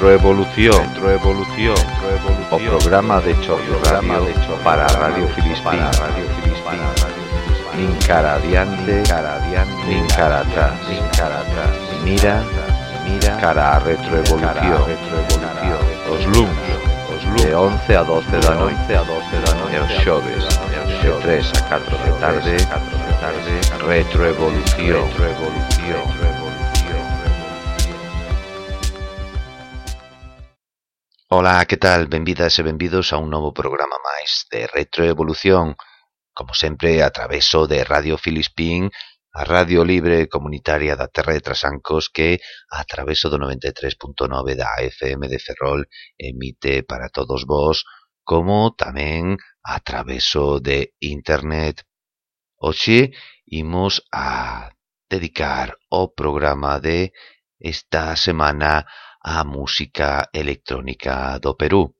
Retroevolución. O programa de choque radio de choque para Radio Filispín, Radio Filispín. Nin cara adiante, cara adiante, nin cara atrás, nin cara atrás. Mira, mira, cara a retroevolución, retroevolución. Os luns, os luns de 11 a 12 da noite, a 12 da noite, os xoves, de 3 a 4 de tarde, 4 de tarde, retroevolución, retroevolución, retroevolución. Ola, que tal? Benvidas e benvidos a un novo programa máis de Retroevolución, como sempre a traveso de Radio Filispín, a radio libre comunitaria da Terra de Trasancos que a traveso do 93.9 da FM de Ferrol emite para todos vós, como tamén a traveso de Internet. Oxe, imos a dedicar o programa de esta semana a a música electrónica do Perú.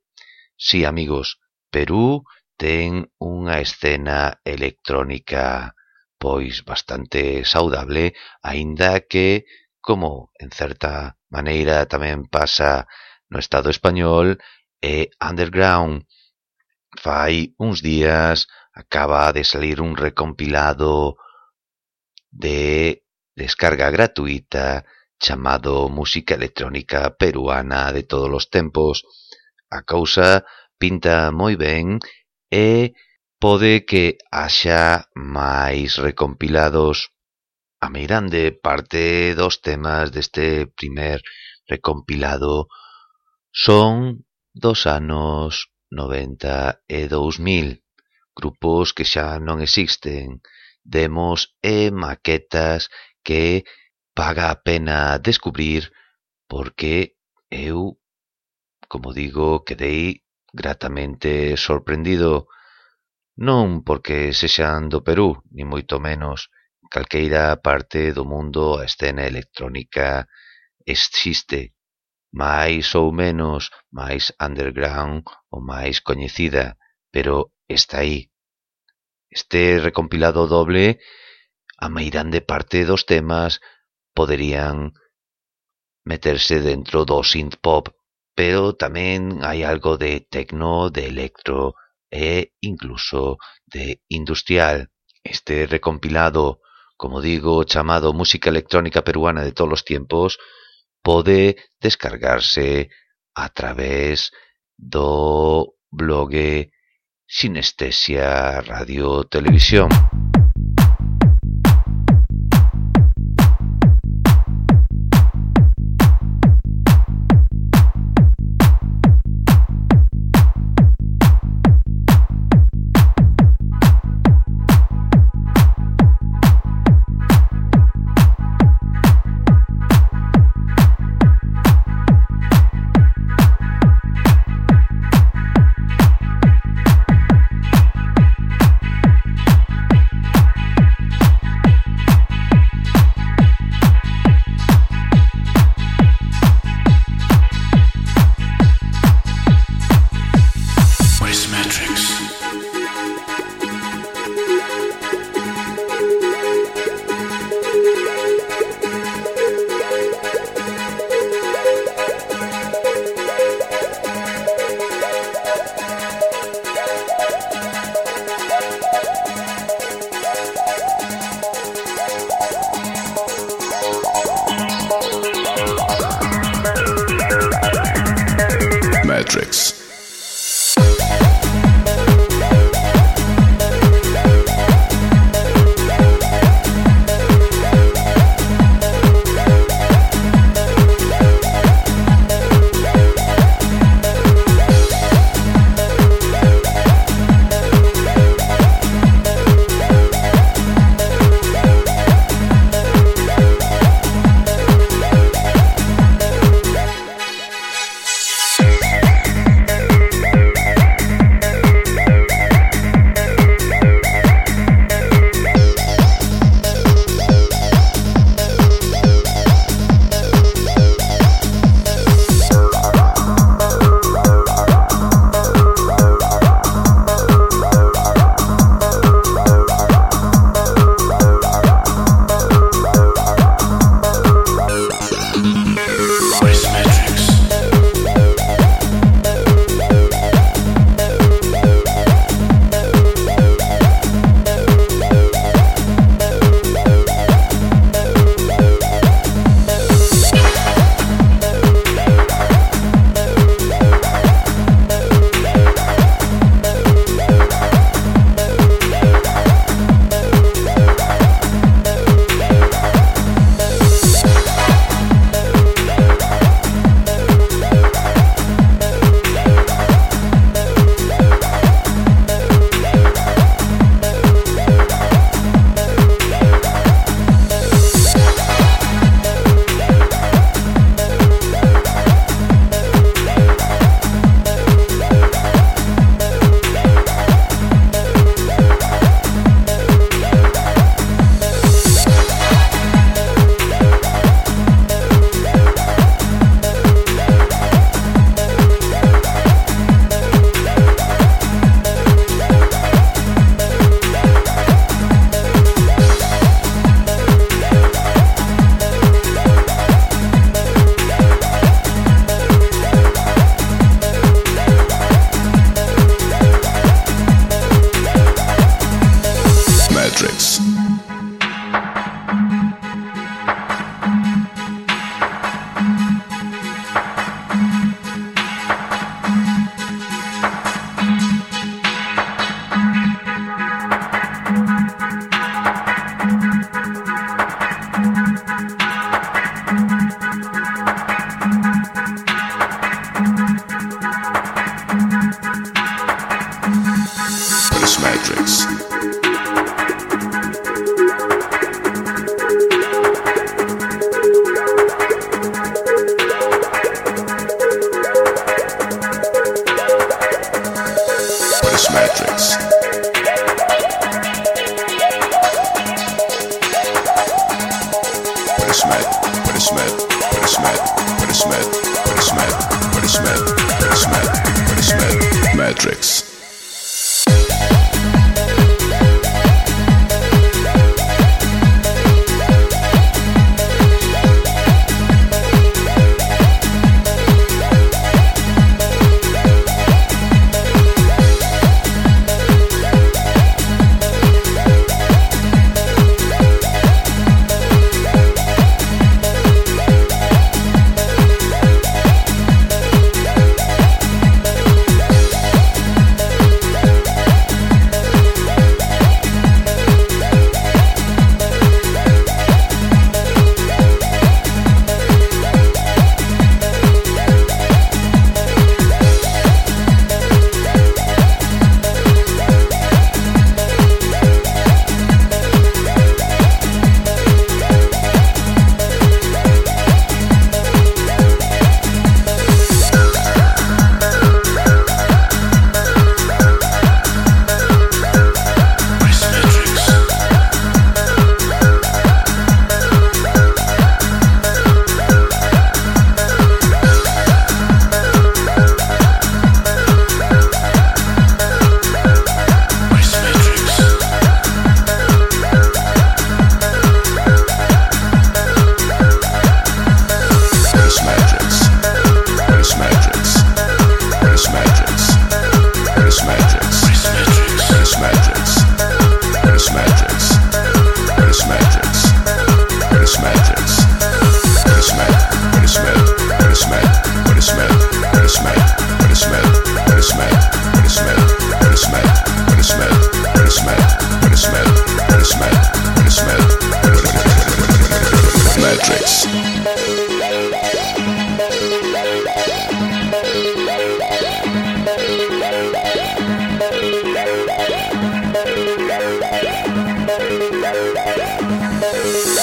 Si, amigos, Perú ten unha escena electrónica pois bastante saudable, aínda que, como en certa maneira tamén pasa no Estado español, é underground. Fai uns días acaba de salir un recompilado de descarga gratuita chamado música electrónica peruana de todos os tempos. A cousa pinta moi ben e pode que haxa máis recompilados. A meirande parte dos temas deste primer recompilado son dos anos 90 e 2000, grupos que xa non existen, demos e maquetas que paga a pena descubrir porque eu, como digo, quedei gratamente sorprendido non porque sexan do Perú, ni moito menos calqueira parte do mundo a escena electrónica existe, máis ou menos, máis underground ou máis coñecida, pero está aí. Este recompilado doble a meirande parte dos temas poderían meterse dentro do synth pop, pero tamén hai algo de techno, de electro e incluso de industrial. Este recompilado, como digo, chamado Música Electrónica Peruana de todos os tiempos, pode descargarse a través do blog Sinestesia Radio Televisión.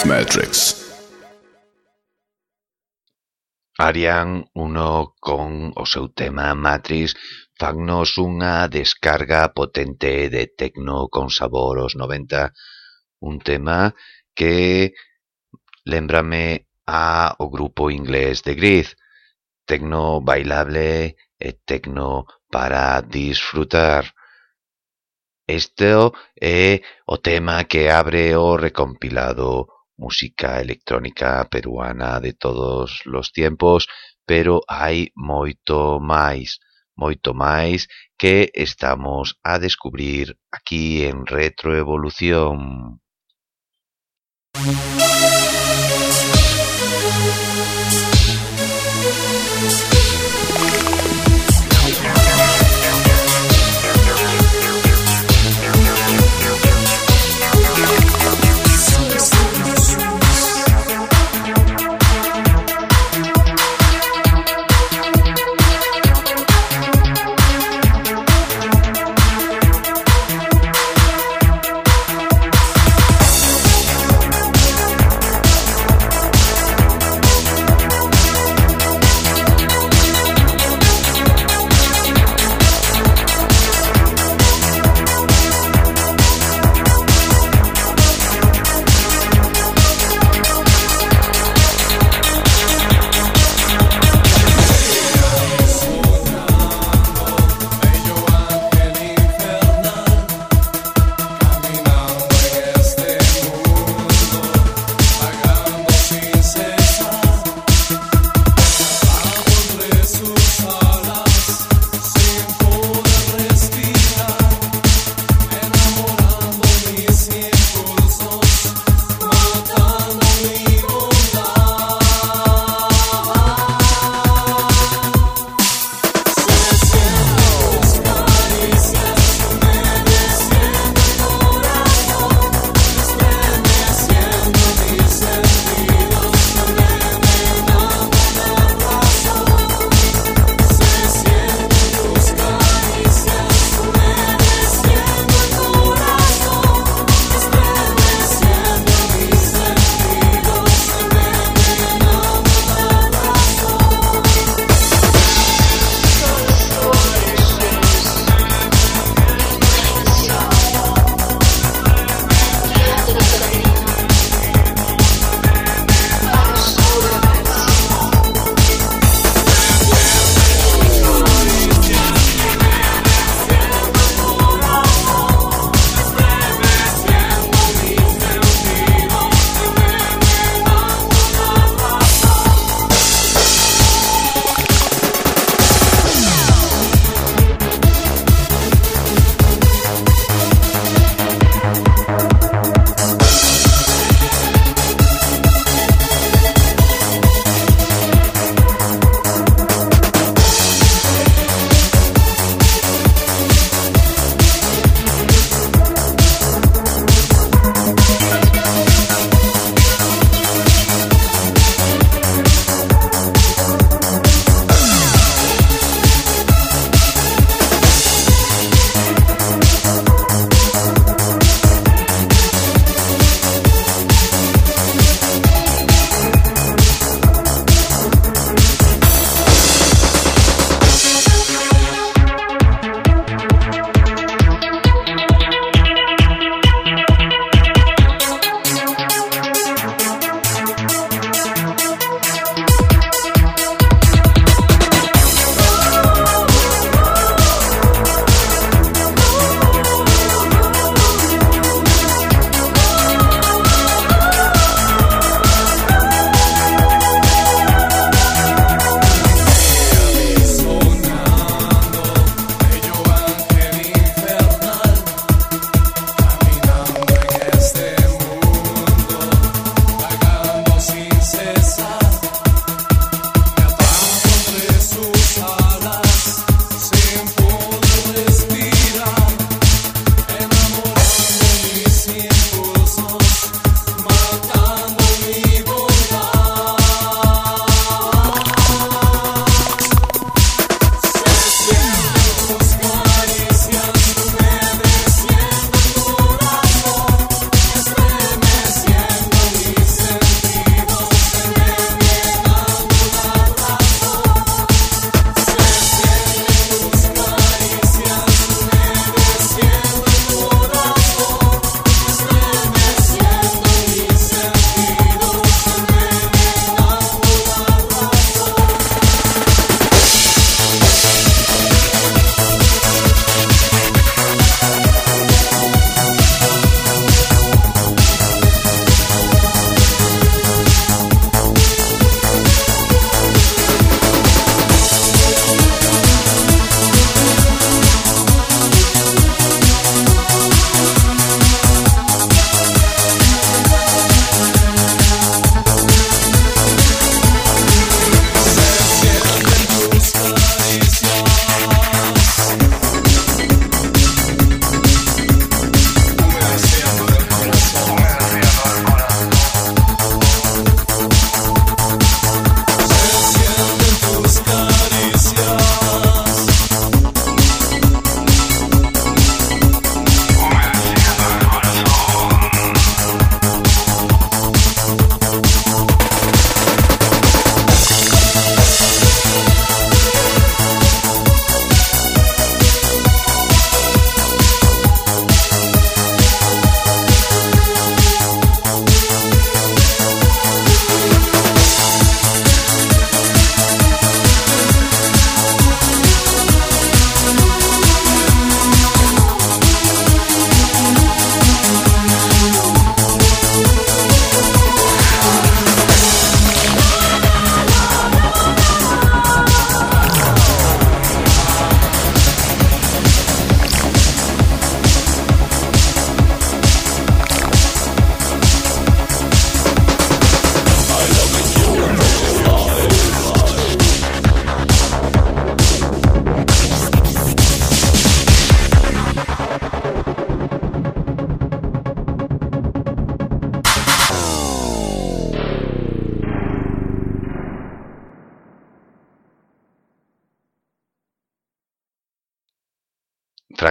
Matrix. Arian uno con o seu tema Matrix fannos unha descarga potente de tecno con sabor os 90, un tema que lembrame a o grupo inglés de Griz, tecno bailable e tecno para disfrutar. Isto é o tema que abre o recompilado Música electrónica peruana de todos os tiempos, pero hai moito máis, moito máis que estamos a descubrir aquí en Retroevolución. Música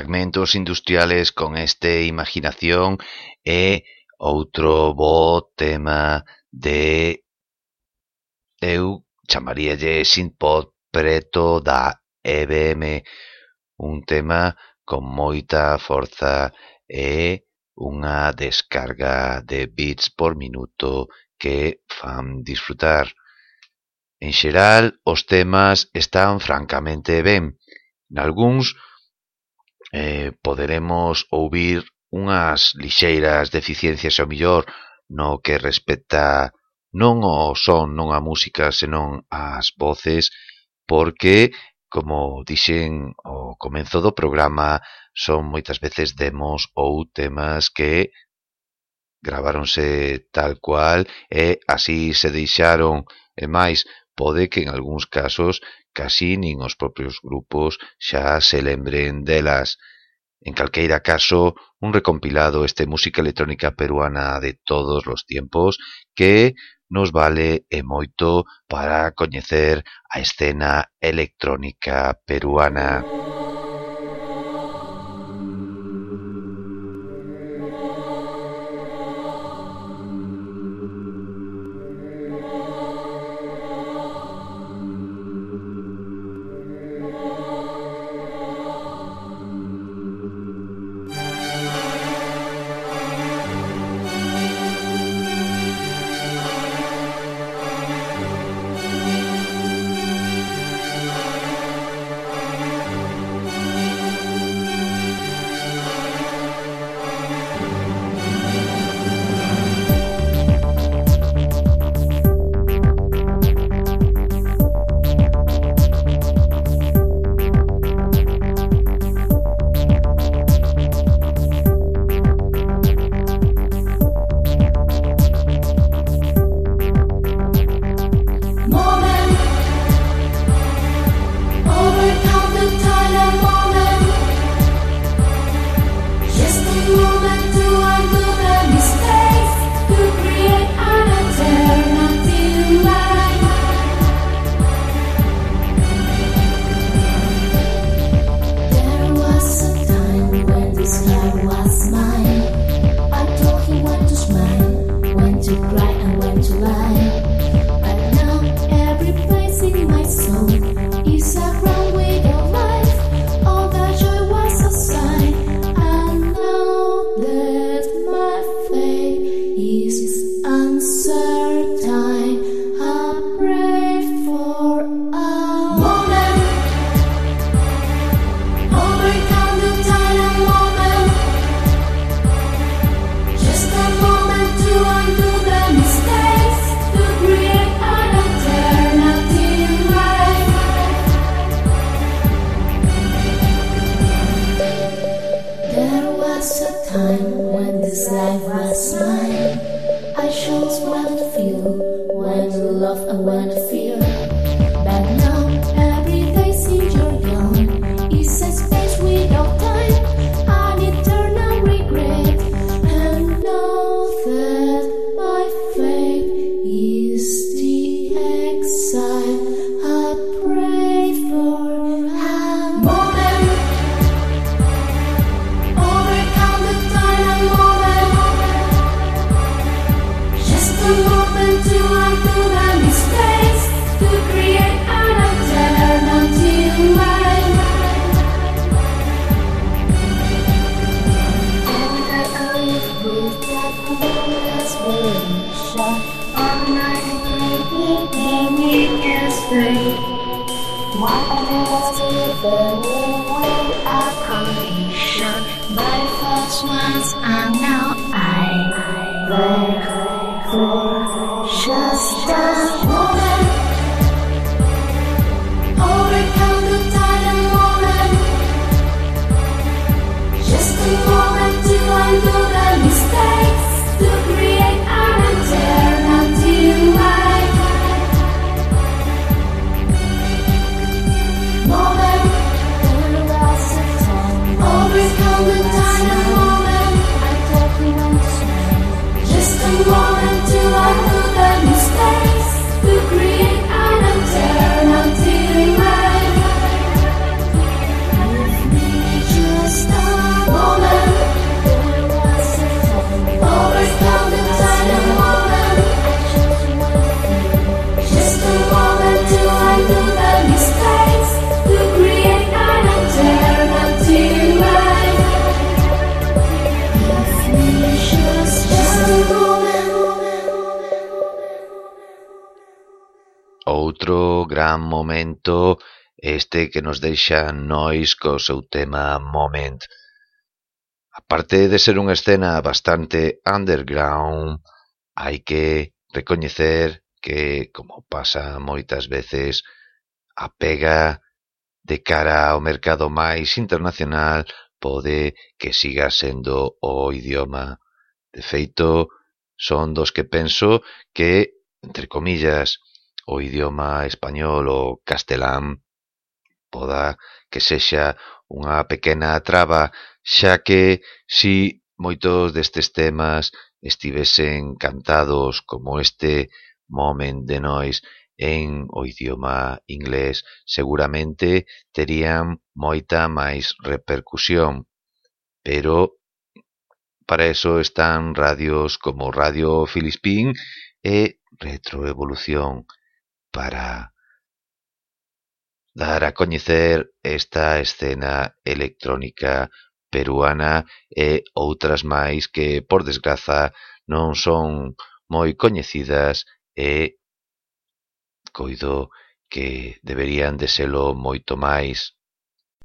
fragmentos industriales con este Imaginación e outro bo tema de eu chamaríalle synthpop preto da EBM, un tema con moita forza e unha descarga de bits por minuto que fan disfrutar. En xeral, os temas están francamente ben. Nalgúns, eh, poderemos ouvir unhas lixeiras deficiencias ao millor no que respecta non ao son, non á música, senón ás voces, porque, como dixen ao comenzo do programa, son moitas veces demos ou temas que graváronse tal cual e así se deixaron e máis pode que en algúns casos casi nin os propios grupos xa se lembren delas. En calqueira caso, un recompilado este música electrónica peruana de todos os tiempos que nos vale e moito para coñecer a escena electrónica peruana. say was it burning when I condition My first words are now I, I, I, I, I. gran momento este que nos deixa Nois co seu tema Moment. Aparte de ser unha escena bastante underground, hai que recoñecer que, como pasa moitas veces, a pega de cara ao mercado máis internacional pode que siga sendo o idioma. De feito, son dos que penso que, entre comillas, o idioma español ou castelán poda que sexa unha pequena traba, xa que si moitos destes temas estivesen cantados como este Moment de Nois en o idioma inglés, seguramente terían moita máis repercusión, pero para eso están radios como Radio Filispín e Retroevolución, para dar a coñecer esta escena electrónica peruana e outras máis que, por desgraza, non son moi coñecidas e coido que deberían de selo moito máis.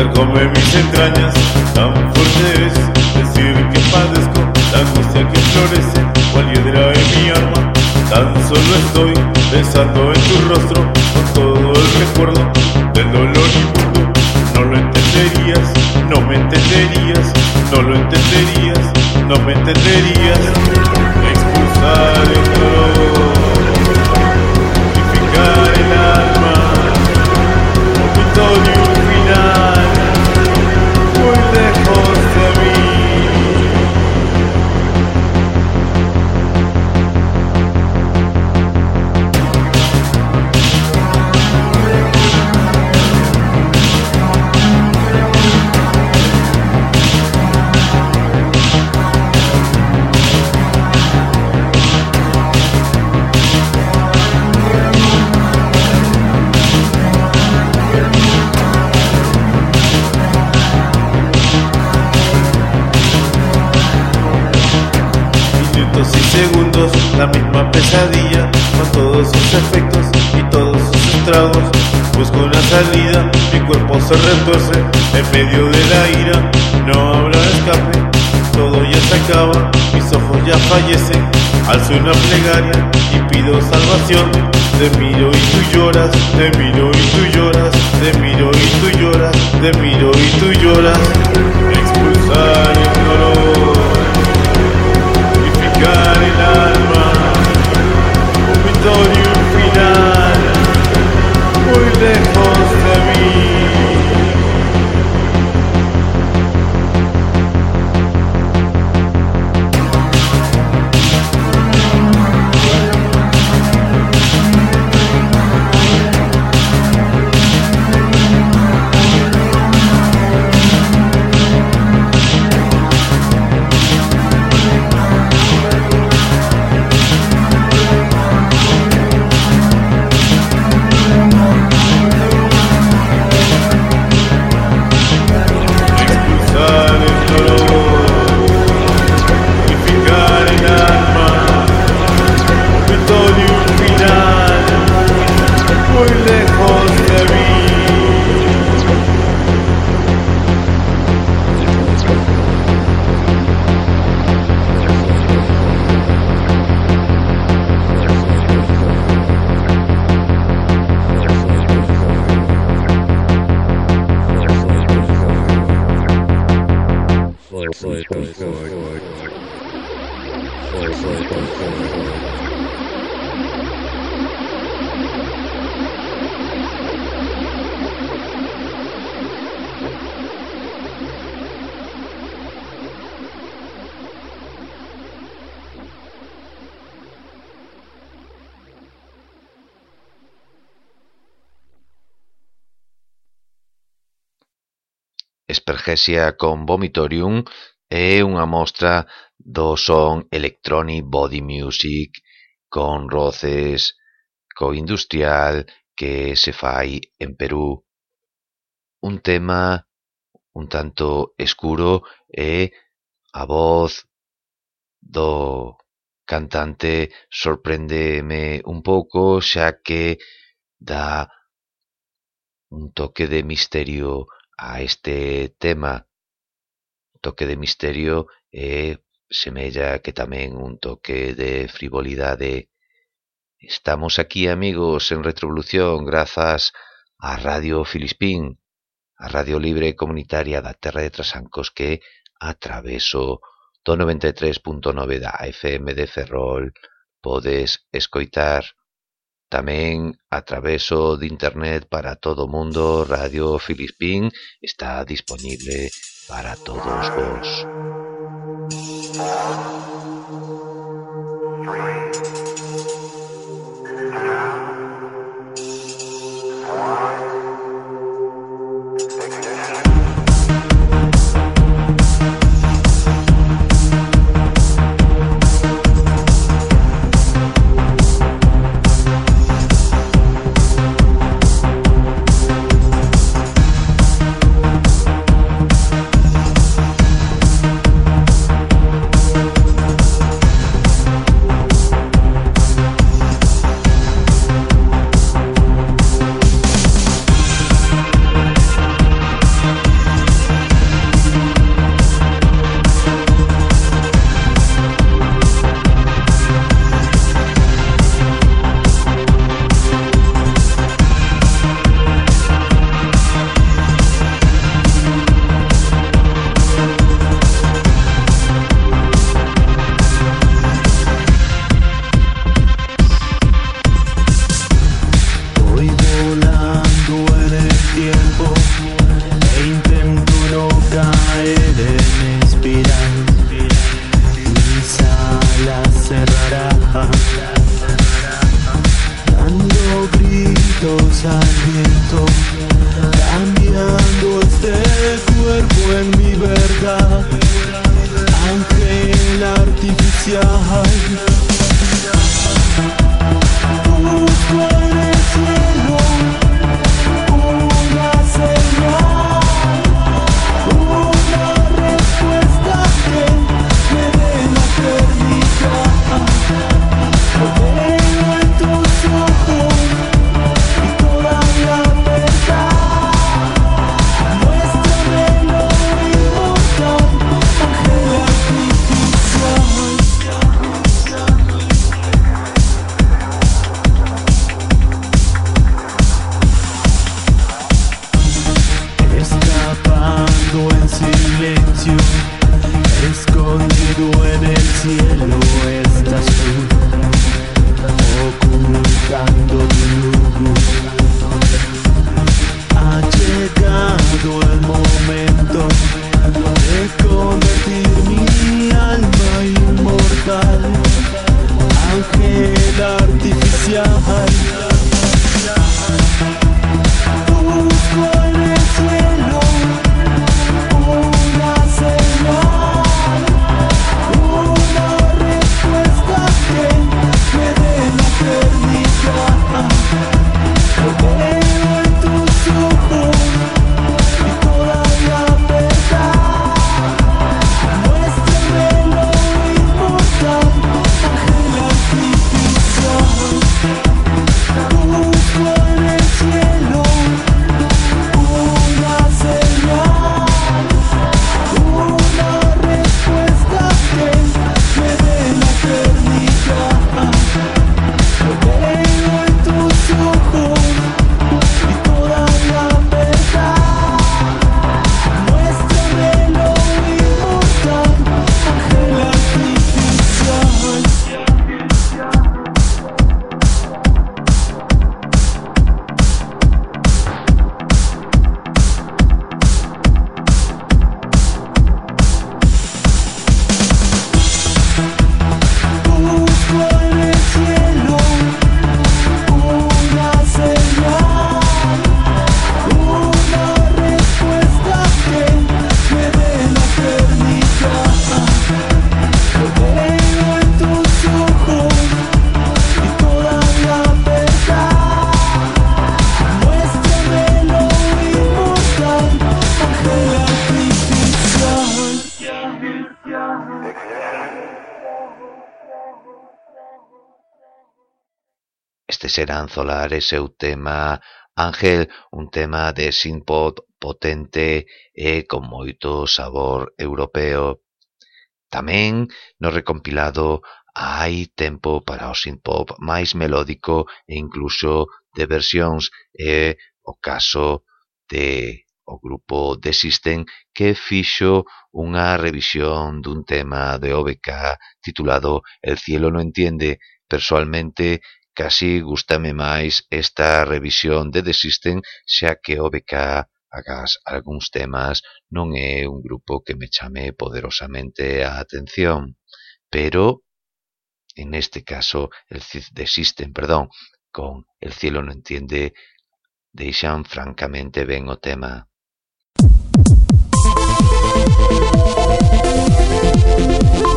percome mis entrañas. Tan fuerte es decir que padezco la angustia que florece, cual hiedra en mi alma. Tan solo estoy pensando en tu rostro, con todo el recuerdo del dolor inmundo. No lo entenderías, no me entenderías, no lo entenderías, no me entenderías. Pesadilla, con todos sus efectos y todos sus estragos. Busco una salida, mi cuerpo se retuerce en medio de la ira, no habrá escape, todo ya se acaba, mis ojos ya fallecen, alzo una plegaria y pido salvación. Te miro y tú lloras, te miro y tú lloras, te miro y tú lloras, te miro y tú lloras. Expulsar el dolor, el alma. it analgesia con Vomitorium é unha mostra do son electronic body music con roces co industrial que se fai en Perú. Un tema un tanto escuro e a voz do cantante sorprendeme un pouco xa que dá un toque de misterio a este tema toque de misterio eh, e semella que tamén un toque de frivolidade. Estamos aquí, amigos, en Retrovolución, grazas a Radio Filispín, a Radio Libre Comunitaria da Terra de Trasancos que atraveso do 93.9 da FM de Ferrol podes escoitar tamén a traveso de internet para todo mundo Radio Filispín está disponible para todos vos. cambiando este cuerpo en mi verdad, ángel artificial. Serán Solar e seu tema Ángel, un tema de synthpop potente e con moito sabor europeo. Tamén no recompilado hai tempo para o synthpop máis melódico e incluso de versións e o caso de o grupo de System que fixo unha revisión dun tema de OBK titulado El cielo no entiende. Personalmente Casi gústame máis esta revisión de The System xa que o BK, agás algúns temas, non é un grupo que me chame poderosamente a atención, pero en este caso el The System, perdón, con El cielo no entiende, deixan francamente ben o tema. Música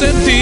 sentir.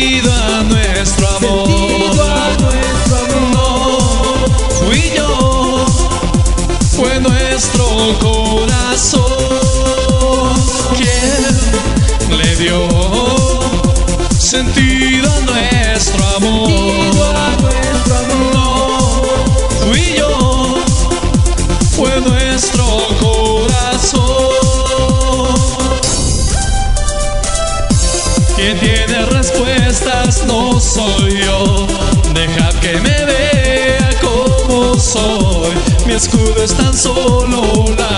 vida soy yo. Deja que me vea como soy. Mi escudo es tan solo la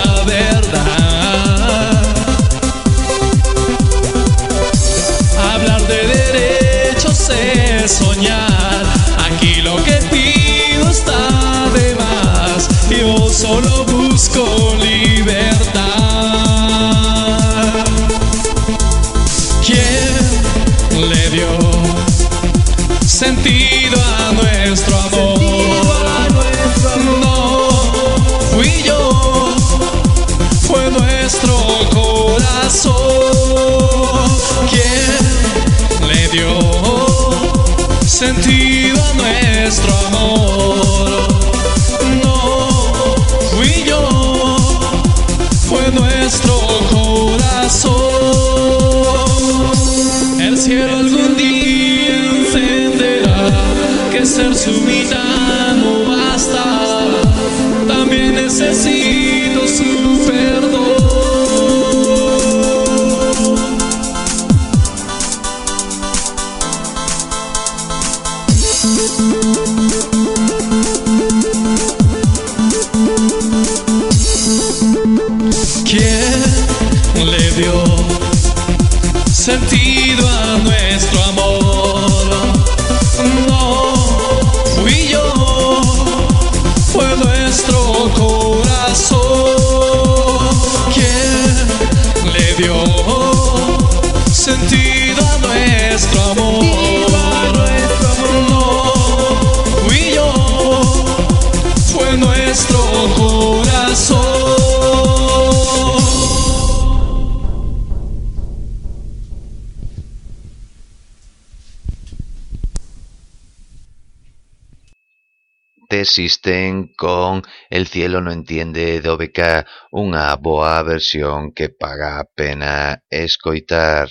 existen con El cielo no entiende de OBK, unha boa versión que paga a pena escoitar.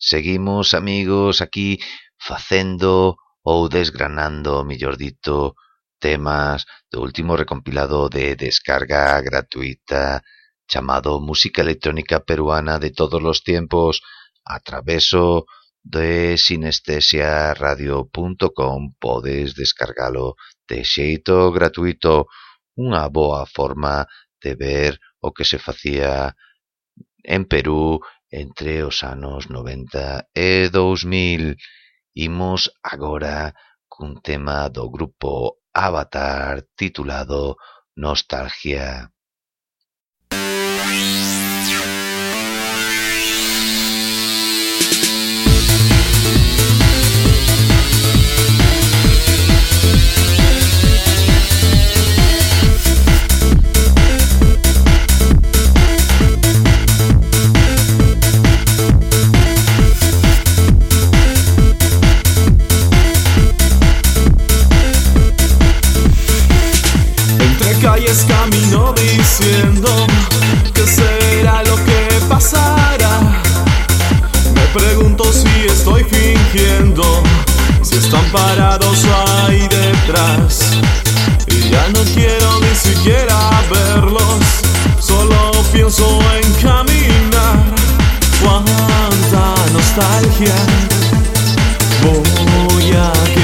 Seguimos, amigos, aquí facendo ou desgranando, mellor dito, temas do último recompilado de descarga gratuita chamado Música Electrónica Peruana de todos los tiempos a traveso de sinestesiaradio.com podes descargalo de xeito gratuito unha boa forma de ver o que se facía en Perú entre os anos 90 e 2000. Imos agora cun tema do grupo Avatar titulado Nostalgia. si están parados ahí detrás. Y ya no quiero ni siquiera verlos, solo pienso en caminar. Cuánta nostalgia voy a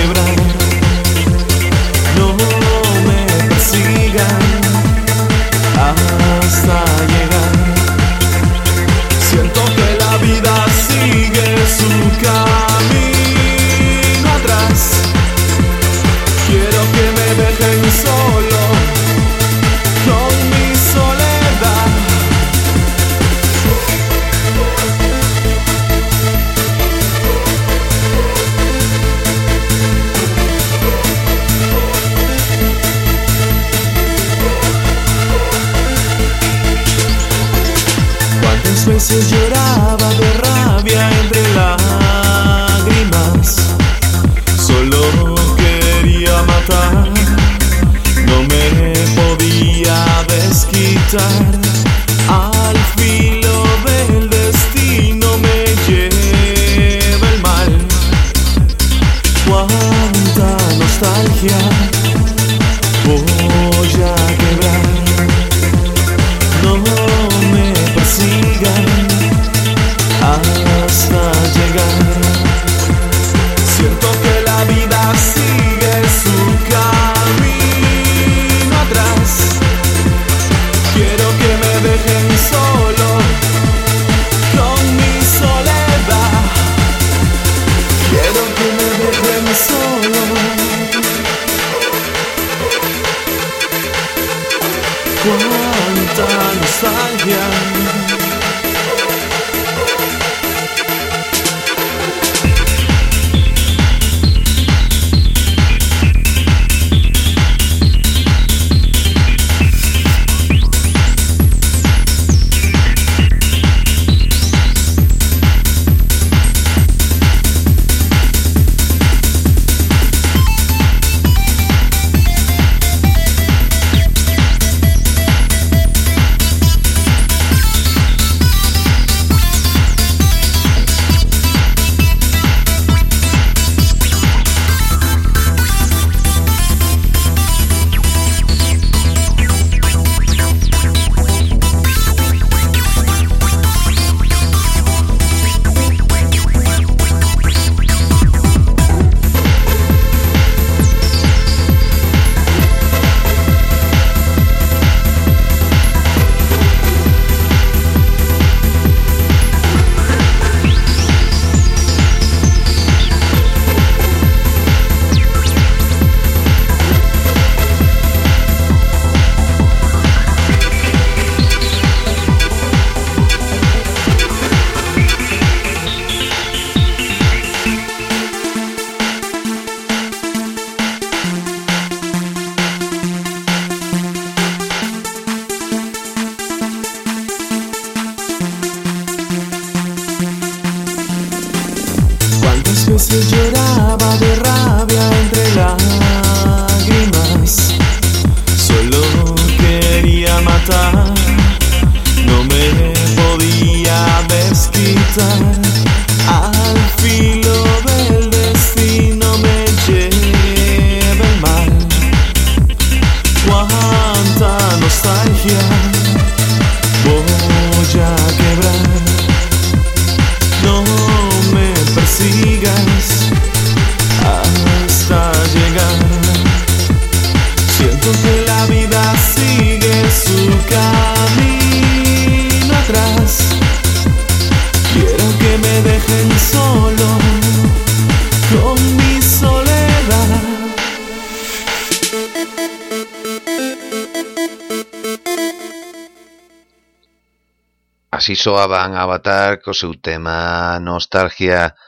Así soaban Avatar co seu tema Nostalgia,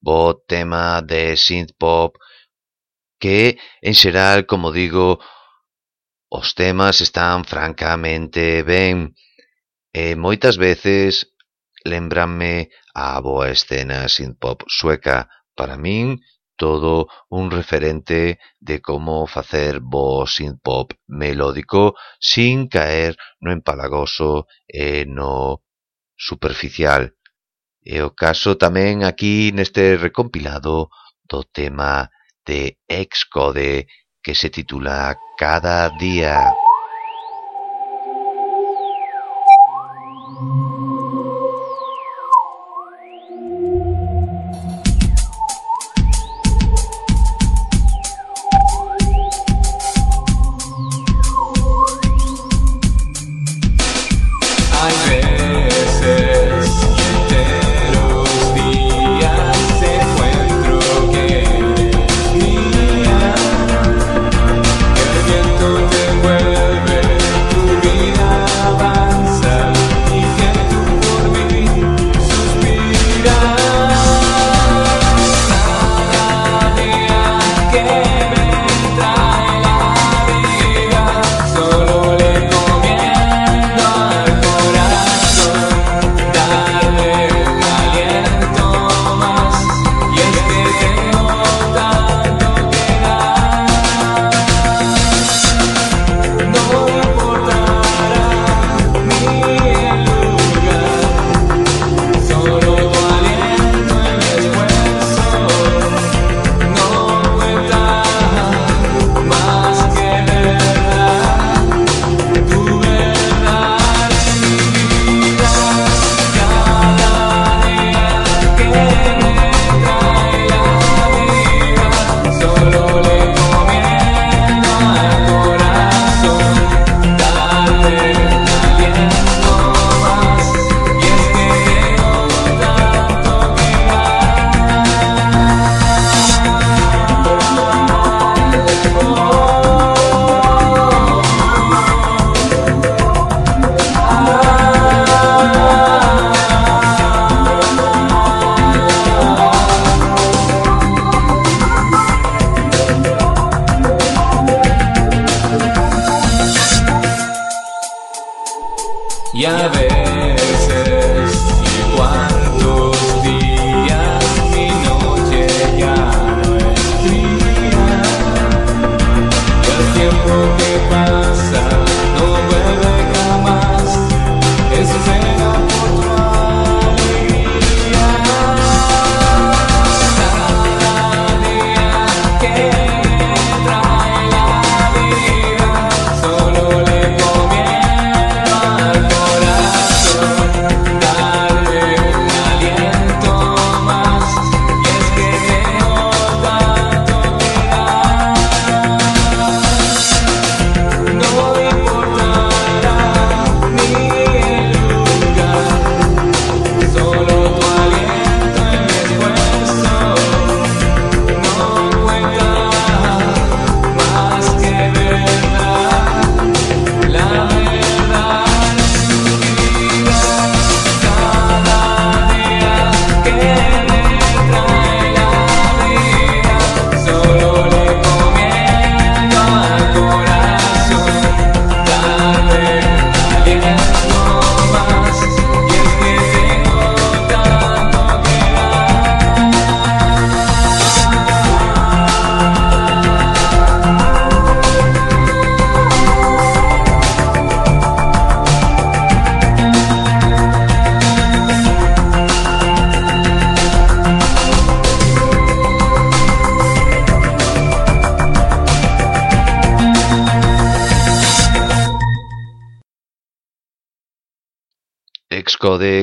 bo tema de synthpop que, en xeral, como digo, os temas están francamente ben e moitas veces lembranme a boa escena synthpop sueca. Para min, todo un referente de como facer bo synthpop melódico sin caer no empalagoso e no superficial. E o caso tamén aquí neste recompilado do tema de Excode que se titula Cada día.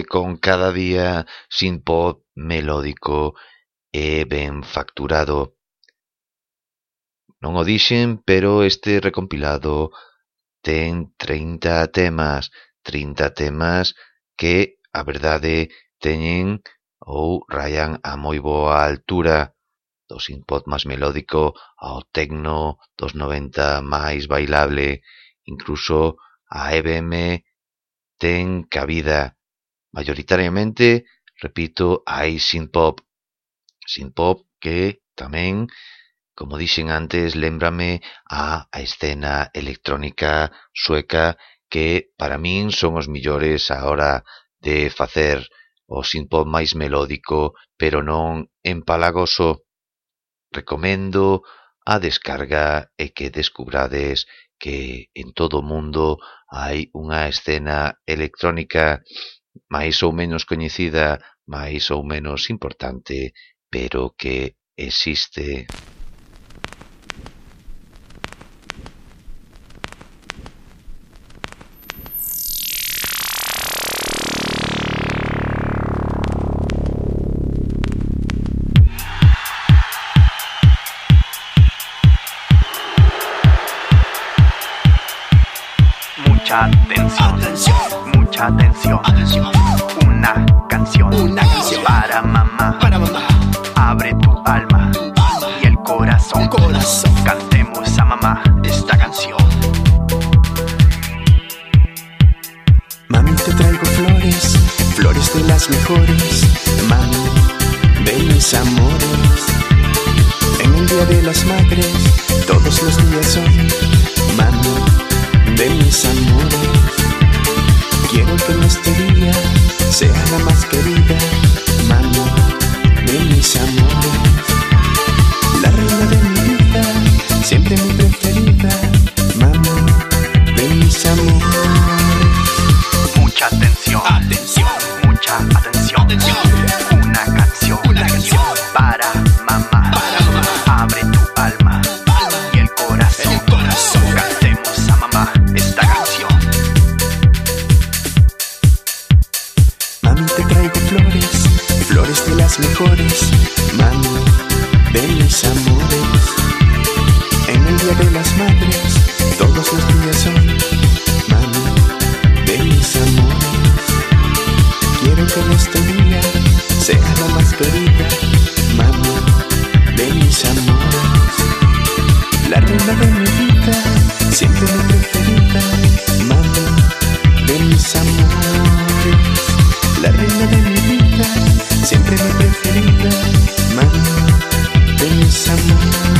con cada día synth-pop melódico e ben facturado. Non o dixen, pero este recompilado ten 30 temas, 30 temas que, a verdade, teñen ou rayan a moi boa altura do synth-pop máis melódico ao tecno dos 90 máis bailable, incluso a EBM ten cabida. Maioritariamente, repito, hai synthpop. Synthpop que tamén, como dixen antes, lembrame a, a escena electrónica sueca que para min son os millores a hora de facer o synthpop máis melódico, pero non empalagoso. Recomendo a descarga e que descubrades que en todo o mundo hai unha escena electrónica máis ou menos coñecida, máis ou menos importante, pero que existe. Querida. Mami, de mis amores. La reina de mi vida, siempre mi preferida. Mami, de mis amores. La reina de mi vida, siempre mi preferida. Mami, de mis amores.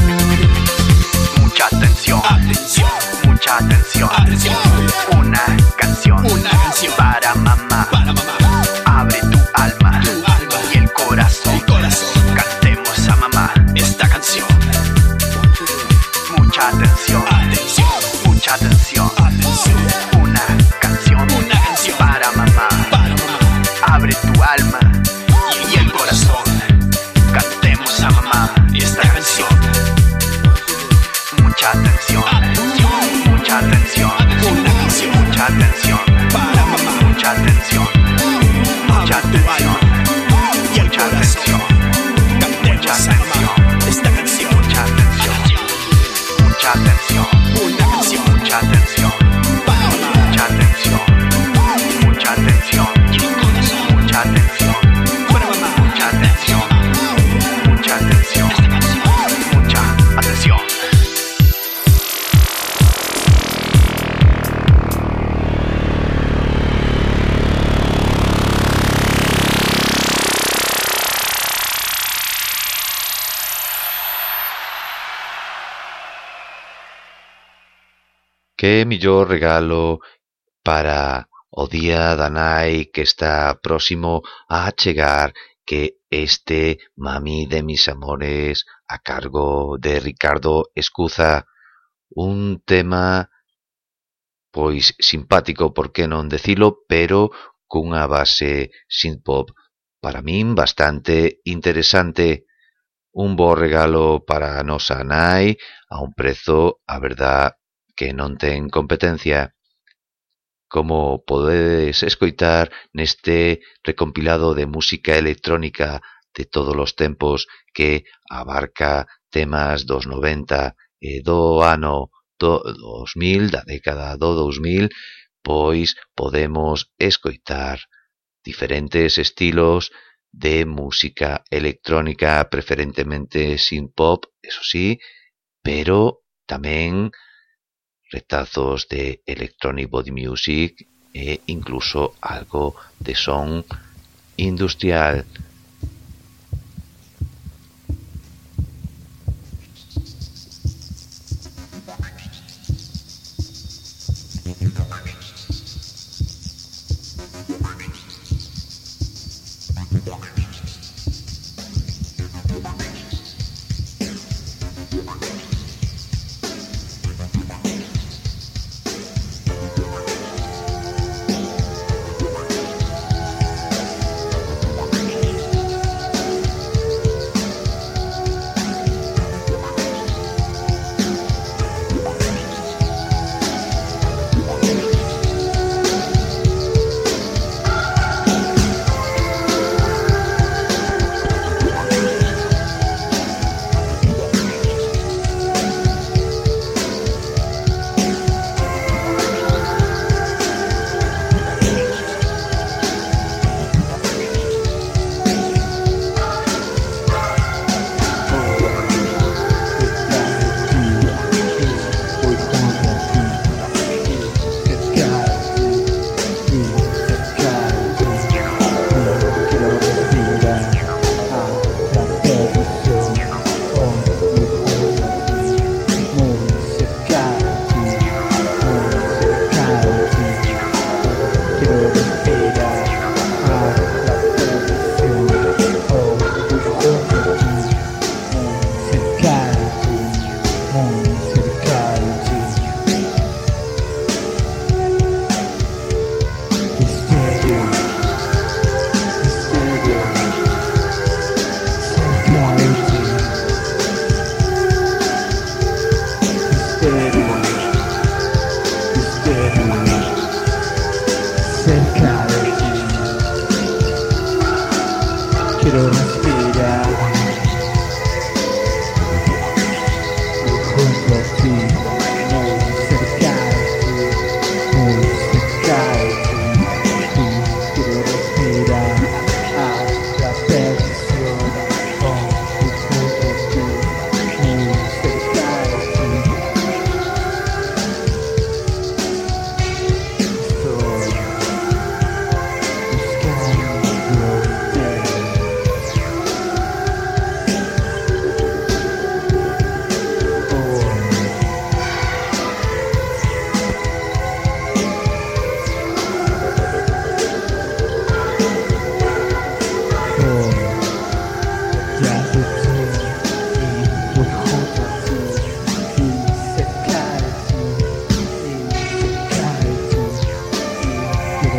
é mellor regalo para o Día da Nai que está próximo a chegar que este Mami de mis amores a cargo de Ricardo Escuza. Un tema pois simpático, por que non decilo, pero cunha base synth-pop para min bastante interesante. Un bo regalo para a nosa nai a un prezo, a verdad, que non ten competencia, como podedes escoitar neste recompilado de música electrónica de todos os tempos que abarca temas dos 90 e do ano do 2000, da década do 2000, pois podemos escoitar diferentes estilos de música electrónica, preferentemente sin pop, eso sí, pero tamén retazos de electronic body music e incluso algo de son industrial.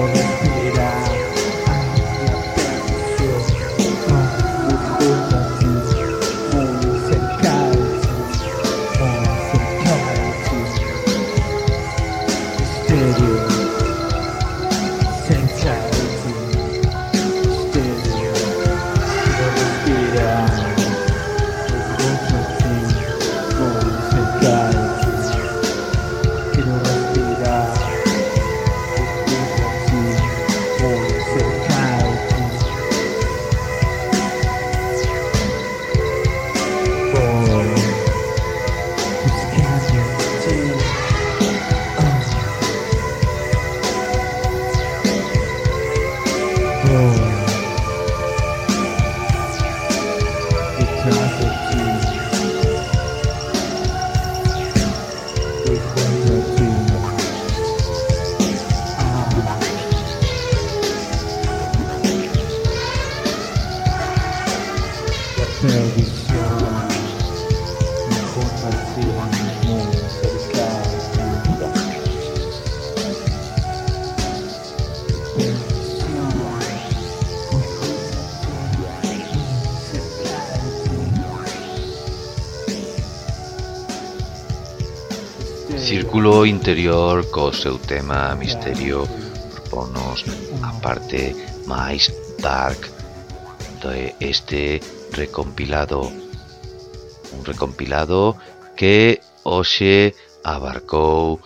Thank you. O interior co seu tema misterio proponos a parte máis dark de este recompilado un recompilado que hoxe abarcou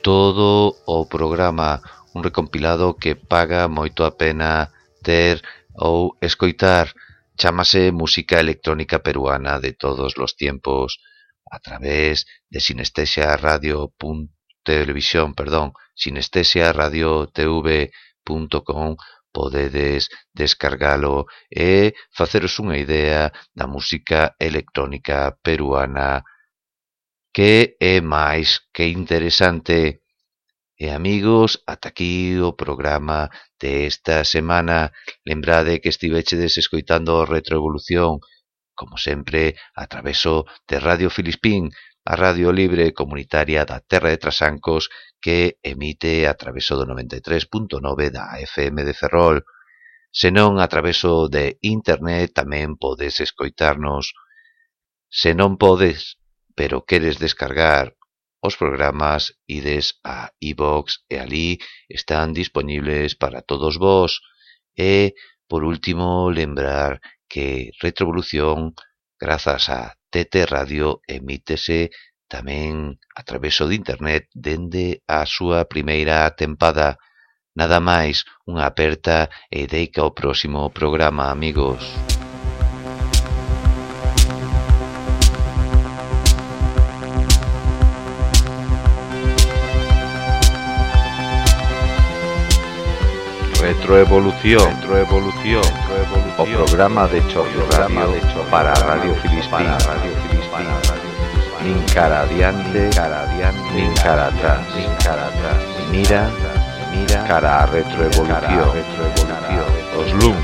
todo o programa un recompilado que paga moito a pena ter ou escoitar. Chamase Música Electrónica Peruana de todos los tiempos a través de sinestesia radio televisión, perdón, sinestesia radio tv.com podedes descargalo e faceros unha idea da música electrónica peruana que é máis que interesante. E amigos, ata aquí o programa desta de semana. Lembrade que estivechedes escoitando Retroevolución como sempre, a traveso de Radio Filispín, a radio libre comunitaria da Terra de Trasancos que emite a traveso do 93.9 da FM de Ferrol. Senón a traveso de internet tamén podes escoitarnos. Se non podes, pero queres descargar os programas, ides a iVox e, e alí están disponibles para todos vós e Por último, lembrar que Retrovolución, grazas a TT Radio, emítese tamén a traveso de internet dende a súa primeira tempada. Nada máis, unha aperta e deica ao próximo programa, amigos. Retroevolución, retroevolución, retroevolución. O programa de choque radio de choque para Radio Filispín, para Radio Filispín. Nin cara adiante, cara adiante, nin cara atrás, nin cara atrás. Mira, mira, cara a retroevolución, retroevolución.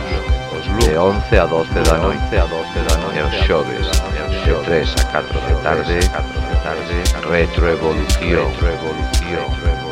Os de 11 a 12 da noite, a 12 da noite, os xoves, de 3 a 4 de tarde, 4 de tarde, retroevolución, retroevolución.